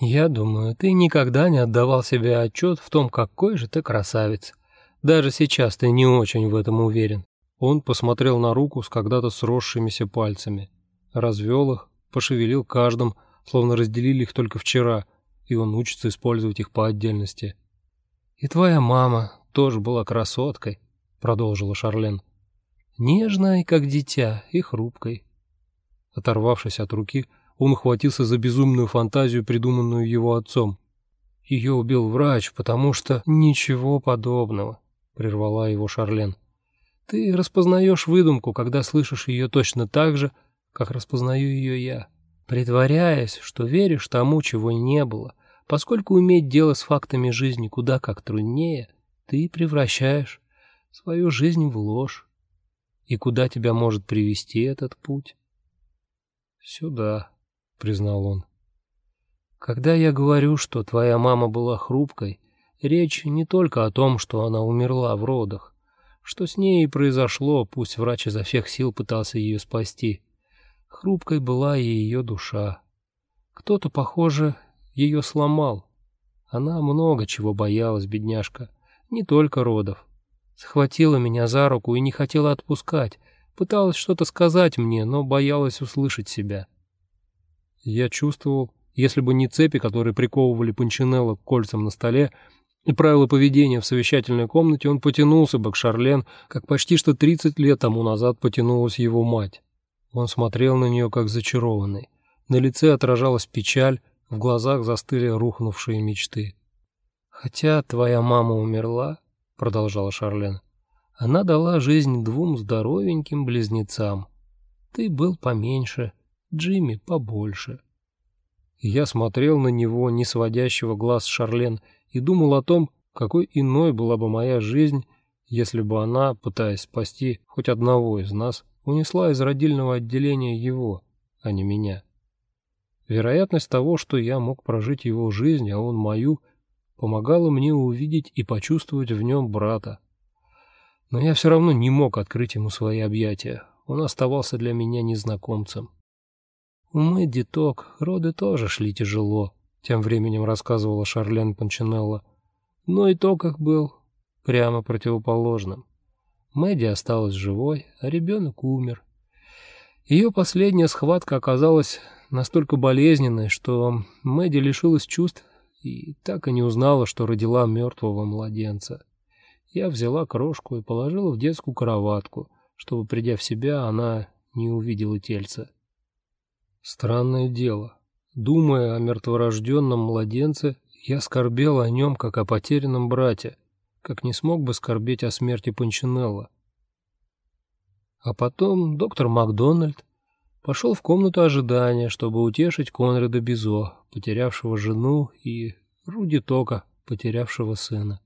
Я думаю, ты никогда не отдавал себе отчет в том, какой же ты красавец. Даже сейчас ты не очень в этом уверен. Он посмотрел на руку с когда-то сросшимися пальцами, развел их, пошевелил каждым, словно разделили их только вчера, и он учится использовать их по отдельности. «И твоя мама тоже была красоткой», — продолжила Шарлен. «Нежной, как дитя, и хрупкой». Оторвавшись от руки, он ухватился за безумную фантазию, придуманную его отцом. «Ее убил врач, потому что...» «Ничего подобного», — прервала его Шарлен. «Ты распознаешь выдумку, когда слышишь ее точно так же, как распознаю ее я, притворяясь, что веришь тому, чего не было, поскольку иметь дело с фактами жизни куда как труднее, ты превращаешь свою жизнь в ложь. И куда тебя может привести этот путь?» «Сюда», — признал он. «Когда я говорю, что твоя мама была хрупкой, речь не только о том, что она умерла в родах, что с ней и произошло, пусть врач изо всех сил пытался ее спасти. Хрупкой была и ее душа. Кто-то, похоже, ее сломал. Она много чего боялась, бедняжка, не только родов. Схватила меня за руку и не хотела отпускать, пыталась что-то сказать мне, но боялась услышать себя. Я чувствовал, если бы не цепи, которые приковывали Панчинелло к кольцам на столе, и правила поведения в совещательной комнате, он потянулся бы к Шарлен, как почти что 30 лет тому назад потянулась его мать. Он смотрел на нее, как зачарованный. На лице отражалась печаль, в глазах застыли рухнувшие мечты. «Хотя твоя мама умерла», — продолжала Шарлен, — «она дала жизнь двум здоровеньким близнецам. Ты был поменьше, Джимми побольше. Я смотрел на него, не сводящего глаз Шарлен, и думал о том, какой иной была бы моя жизнь, если бы она, пытаясь спасти хоть одного из нас, унесла из родильного отделения его, а не меня. Вероятность того, что я мог прожить его жизнь, а он мою, помогала мне увидеть и почувствовать в нем брата. Но я все равно не мог открыть ему свои объятия. Он оставался для меня незнакомцем. У Мэдди Ток роды тоже шли тяжело, тем временем рассказывала Шарлен Панчинелло. Но итог их был прямо противоположным. Мэдди осталась живой, а ребенок умер. Ее последняя схватка оказалась настолько болезненной, что Мэдди лишилась чувств и так и не узнала, что родила мертвого младенца. Я взяла крошку и положила в детскую кроватку, чтобы, придя в себя, она не увидела тельца. Странное дело. Думая о мертворожденном младенце, я скорбел о нем, как о потерянном брате, как не смог бы скорбеть о смерти Панчинелла. А потом доктор Макдональд пошел в комнату ожидания, чтобы утешить Конрада Бизо, потерявшего жену, и Руди Тока, потерявшего сына.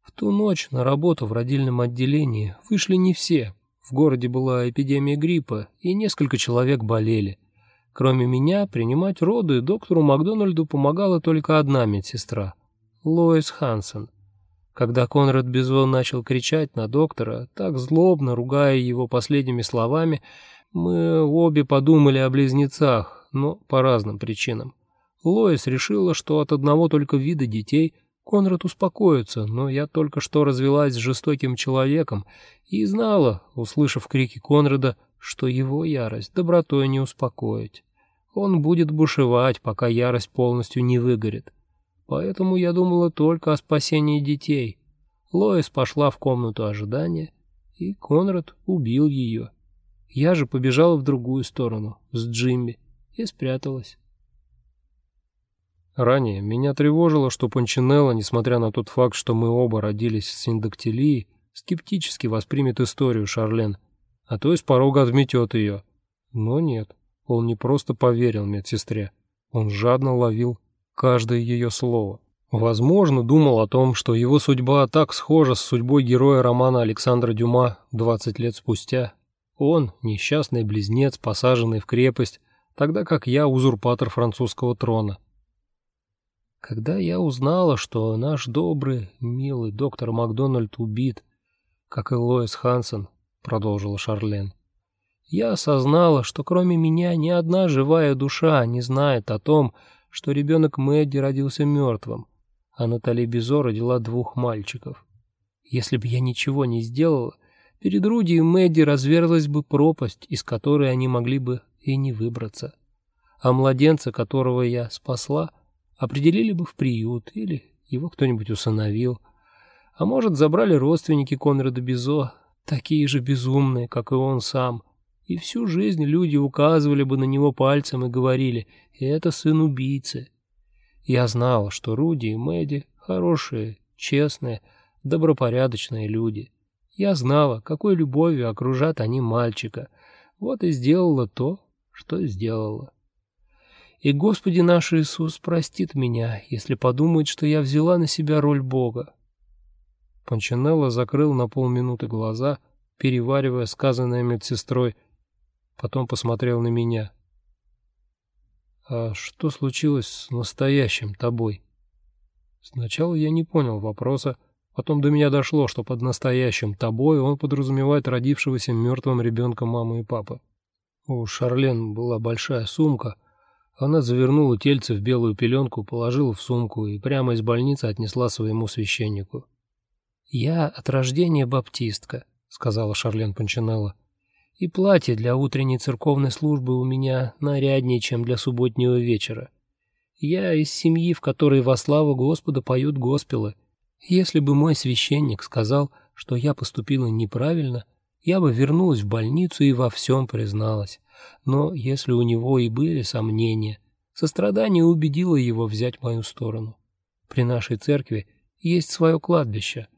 В ту ночь на работу в родильном отделении вышли не все. В городе была эпидемия гриппа, и несколько человек болели – Кроме меня, принимать роды доктору Макдональду помогала только одна медсестра — Лоис Хансен. Когда Конрад Безон начал кричать на доктора, так злобно ругая его последними словами, мы обе подумали о близнецах, но по разным причинам. Лоис решила, что от одного только вида детей Конрад успокоится, но я только что развелась с жестоким человеком и знала, услышав крики Конрада, что его ярость добротой не успокоить. Он будет бушевать, пока ярость полностью не выгорит. Поэтому я думала только о спасении детей. Лоис пошла в комнату ожидания, и Конрад убил ее. Я же побежала в другую сторону, с Джимми, и спряталась. Ранее меня тревожило, что Панчинелло, несмотря на тот факт, что мы оба родились с синдактилией, скептически воспримет историю Шарлен, а то из порога отметет ее. Но нет. Он не просто поверил медсестре, он жадно ловил каждое ее слово. Возможно, думал о том, что его судьба так схожа с судьбой героя романа Александра Дюма 20 лет спустя. Он – несчастный близнец, посаженный в крепость, тогда как я – узурпатор французского трона. Когда я узнала, что наш добрый, милый доктор Макдональд убит, как и Лоис Хансен, продолжила Шарлен, я осознала, что кроме меня ни одна живая душа не знает о том, что ребенок Мэдди родился мертвым, а Натали Бизо родила двух мальчиков. Если бы я ничего не сделала, перед Руди и Мэдди разверзлась бы пропасть, из которой они могли бы и не выбраться. А младенца, которого я спасла, определили бы в приют или его кто-нибудь усыновил. А может, забрали родственники Конрада Бизо, такие же безумные, как и он сам. И всю жизнь люди указывали бы на него пальцем и говорили «это сын убийцы». Я знала, что Руди и Мэдди хорошие, честные, добропорядочные люди. Я знала, какой любовью окружат они мальчика. Вот и сделала то, что сделала. И Господи наш Иисус простит меня, если подумает, что я взяла на себя роль Бога. Панчинелло закрыл на полминуты глаза, переваривая сказанное медсестрой, потом посмотрел на меня. «А что случилось с настоящим тобой?» Сначала я не понял вопроса, потом до меня дошло, что под настоящим тобой он подразумевает родившегося мертвым ребенка мамы и папы. У Шарлен была большая сумка. Она завернула тельце в белую пеленку, положила в сумку и прямо из больницы отнесла своему священнику. «Я от рождения баптистка», — сказала Шарлен Панчинелло. И платье для утренней церковной службы у меня наряднее, чем для субботнего вечера. Я из семьи, в которой во славу Господа поют госпелы. Если бы мой священник сказал, что я поступила неправильно, я бы вернулась в больницу и во всем призналась. Но если у него и были сомнения, сострадание убедило его взять мою сторону. При нашей церкви есть свое кладбище.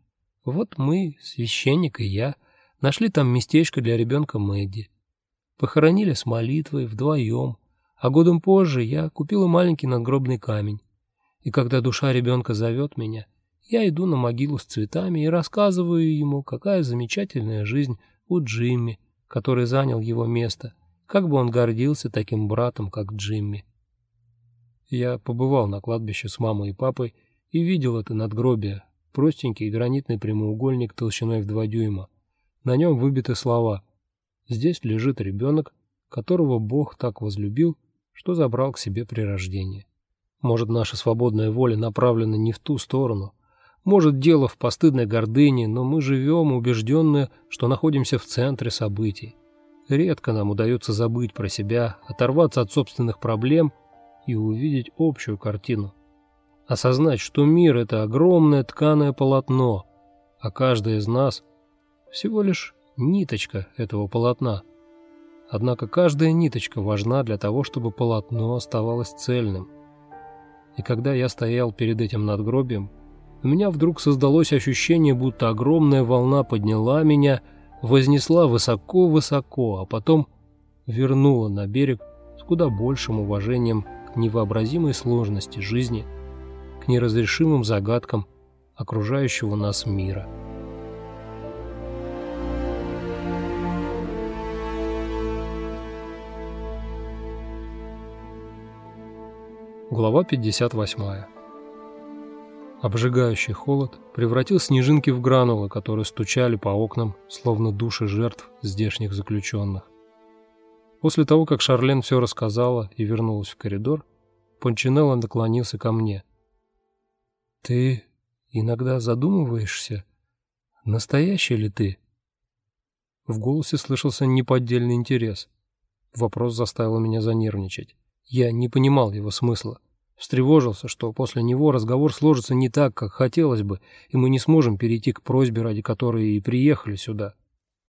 Вот мы, священник и я — Нашли там местечко для ребенка Мэдди. Похоронили с молитвой вдвоем, а годом позже я купила маленький надгробный камень. И когда душа ребенка зовет меня, я иду на могилу с цветами и рассказываю ему, какая замечательная жизнь у Джимми, который занял его место, как бы он гордился таким братом, как Джимми. Я побывал на кладбище с мамой и папой и видел это надгробие, простенький гранитный прямоугольник толщиной в два дюйма, на нем выбиты слова «Здесь лежит ребенок, которого Бог так возлюбил, что забрал к себе при рождении». Может, наша свободная воля направлена не в ту сторону. Может, дело в постыдной гордыне, но мы живем убежденные, что находимся в центре событий. Редко нам удается забыть про себя, оторваться от собственных проблем и увидеть общую картину. Осознать, что мир — это огромное тканое полотно, а каждый из нас всего лишь ниточка этого полотна. Однако каждая ниточка важна для того, чтобы полотно оставалось цельным. И когда я стоял перед этим надгробием, у меня вдруг создалось ощущение, будто огромная волна подняла меня, вознесла высоко-высоко, а потом вернула на берег с куда большим уважением к невообразимой сложности жизни, к неразрешимым загадкам окружающего нас мира. Глава 58. Обжигающий холод превратил снежинки в гранулы, которые стучали по окнам, словно души жертв здешних заключенных. После того, как Шарлен все рассказала и вернулась в коридор, Пончинелло наклонился ко мне. «Ты иногда задумываешься, настоящий ли ты?» В голосе слышался неподдельный интерес. Вопрос заставил меня занервничать. Я не понимал его смысла. Встревожился, что после него разговор сложится не так, как хотелось бы, и мы не сможем перейти к просьбе, ради которой и приехали сюда.